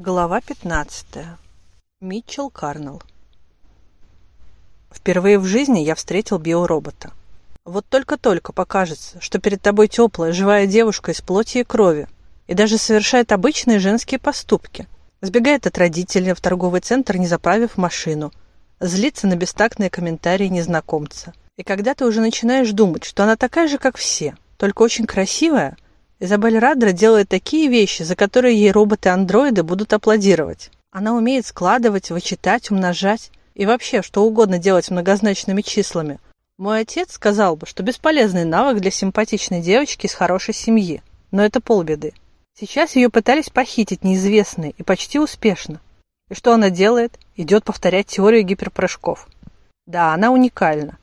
Глава 15. Митчелл Карнелл. Впервые в жизни я встретил биоробота. Вот только-только покажется, что перед тобой теплая, живая девушка из плоти и крови, и даже совершает обычные женские поступки. Сбегает от родителей в торговый центр, не заправив машину. Злится на бестактные комментарии незнакомца. И когда ты уже начинаешь думать, что она такая же, как все, только очень красивая – Изабель Радра делает такие вещи, за которые ей роботы-андроиды будут аплодировать. Она умеет складывать, вычитать, умножать и вообще что угодно делать многозначными числами. Мой отец сказал бы, что бесполезный навык для симпатичной девочки из хорошей семьи. Но это полбеды. Сейчас ее пытались похитить неизвестные и почти успешно. И что она делает? Идет повторять теорию гиперпрыжков. Да, она уникальна.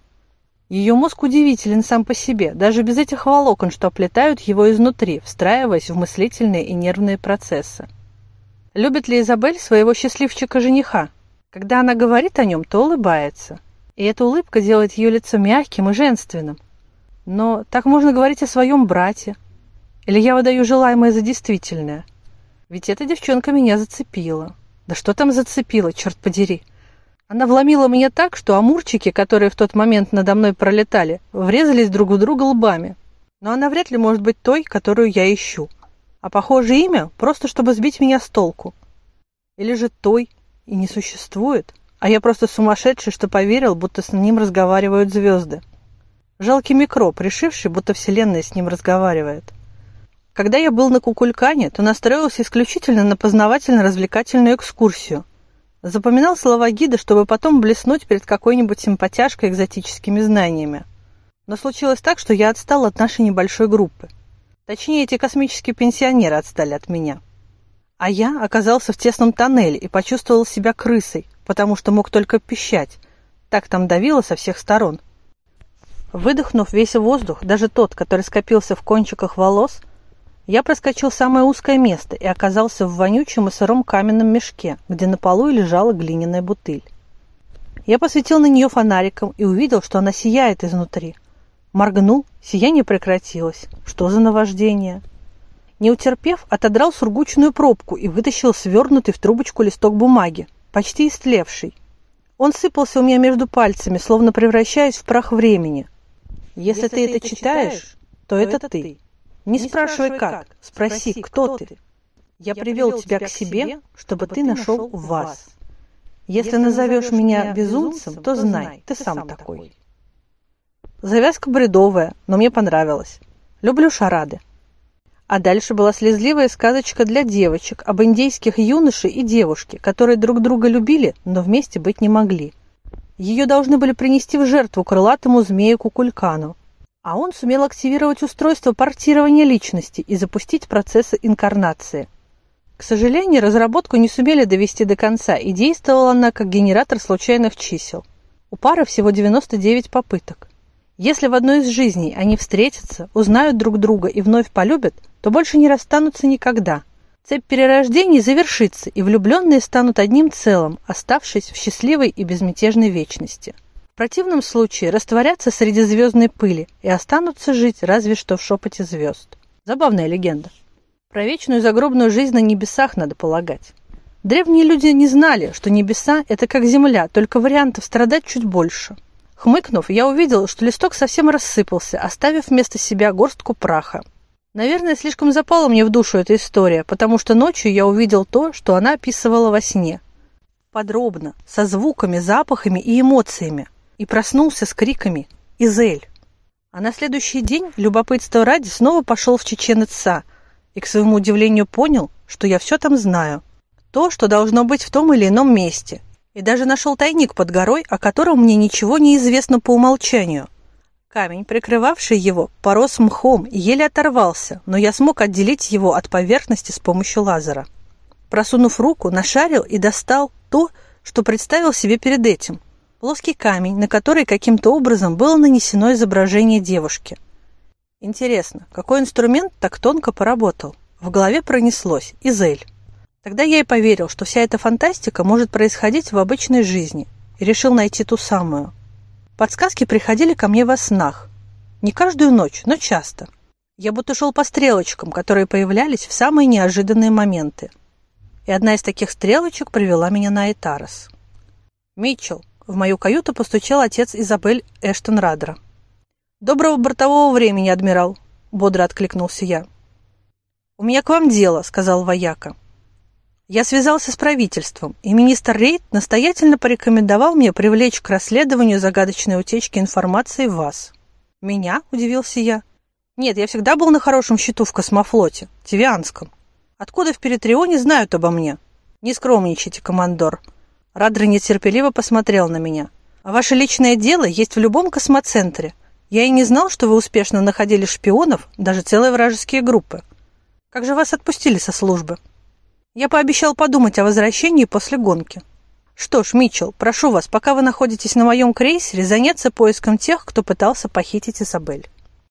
Ее мозг удивителен сам по себе, даже без этих волокон, что оплетают его изнутри, встраиваясь в мыслительные и нервные процессы. Любит ли Изабель своего счастливчика-жениха? Когда она говорит о нем, то улыбается. И эта улыбка делает ее лицо мягким и женственным. Но так можно говорить о своем брате. Или я выдаю желаемое за действительное. Ведь эта девчонка меня зацепила. Да что там зацепила, черт подери? Она вломила меня так, что амурчики, которые в тот момент надо мной пролетали, врезались друг в друга лбами. Но она вряд ли может быть той, которую я ищу. А похожее имя просто чтобы сбить меня с толку. Или же той и не существует, а я просто сумасшедший, что поверил, будто с ним разговаривают звезды. Жалкий микроб, решивший, будто Вселенная с ним разговаривает. Когда я был на Кукулькане, то настроился исключительно на познавательно-развлекательную экскурсию – Запоминал слова гида, чтобы потом блеснуть перед какой-нибудь симпатяшкой экзотическими знаниями. Но случилось так, что я отстал от нашей небольшой группы. Точнее, эти космические пенсионеры отстали от меня. А я оказался в тесном тоннеле и почувствовал себя крысой, потому что мог только пищать. Так там давило со всех сторон. Выдохнув весь воздух, даже тот, который скопился в кончиках волос, я проскочил самое узкое место и оказался в вонючем и сыром каменном мешке, где на полу лежала глиняная бутыль. Я посветил на нее фонариком и увидел, что она сияет изнутри. Моргнул, сияние прекратилось. Что за наваждение? Не утерпев, отодрал сургучную пробку и вытащил свернутый в трубочку листок бумаги, почти истлевший. Он сыпался у меня между пальцами, словно превращаясь в прах времени. Если, Если ты, это читаешь, то это ты. Не спрашивай как, спроси, кто ты. Я привел тебя к себе, чтобы ты нашел вас. Если назовешь меня безумцем, то знай, ты сам такой. Завязка бредовая, но мне понравилась. Люблю шарады. А дальше была слезливая сказочка для девочек об индейских юноше и девушке, которые друг друга любили, но вместе быть не могли. Ее должны были принести в жертву крылатому змею Кукулькану, а он сумел активировать устройство портирования личности и запустить процессы инкарнации. К сожалению, разработку не сумели довести до конца, и действовала она как генератор случайных чисел. У пары всего 99 попыток. Если в одной из жизней они встретятся, узнают друг друга и вновь полюбят, то больше не расстанутся никогда. Цепь перерождений завершится, и влюбленные станут одним целым, оставшись в счастливой и безмятежной вечности. В противном случае растворятся среди звездной пыли и останутся жить разве что в шепоте звезд. Забавная легенда. Про вечную загробную жизнь на небесах надо полагать. Древние люди не знали, что небеса – это как земля, только вариантов страдать чуть больше. Хмыкнув, я увидел, что листок совсем рассыпался, оставив вместо себя горстку праха. Наверное, слишком запала мне в душу эта история, потому что ночью я увидел то, что она описывала во сне. Подробно, со звуками, запахами и эмоциями и проснулся с криками «Изель!». А на следующий день, любопытство ради, снова пошел в Чечен-Ица и, к своему удивлению, понял, что я все там знаю. То, что должно быть в том или ином месте. И даже нашел тайник под горой, о котором мне ничего не известно по умолчанию. Камень, прикрывавший его, порос мхом и еле оторвался, но я смог отделить его от поверхности с помощью лазера. Просунув руку, нашарил и достал то, что представил себе перед этим – Плоский камень, на который каким-то образом было нанесено изображение девушки. Интересно, какой инструмент так тонко поработал? В голове пронеслось «Изель». Тогда я и поверил, что вся эта фантастика может происходить в обычной жизни, и решил найти ту самую. Подсказки приходили ко мне во снах. Не каждую ночь, но часто. Я будто шел по стрелочкам, которые появлялись в самые неожиданные моменты. и одна из таких стрелочек привела меня на Этарос. «Митчелл!» — в мою каюту постучал отец Изабель Эштон Радера. «Доброго бортового времени, адмирал!» — бодро откликнулся я. «У меня к вам дело», — сказал вояка. Я связался с правительством, и министр Рейд настоятельно порекомендовал мне привлечь к расследованию загадочной утечки информации вас. «Меня?» – удивился я. «Нет, я всегда был на хорошем счету в космофлоте, Тивианском. Откуда в Перетрионе знают обо мне?» «Не скромничайте, командор». Радр нетерпеливо посмотрел на меня. «А ваше личное дело есть в любом космоцентре. Я и не знал, что вы успешно находили шпионов, даже целые вражеские группы. Как же вас отпустили со службы?» Я пообещал подумать о возвращении после гонки. Что ж, Митчелл, прошу вас, пока вы находитесь на моем крейсере, заняться поиском тех, кто пытался похитить Изабель.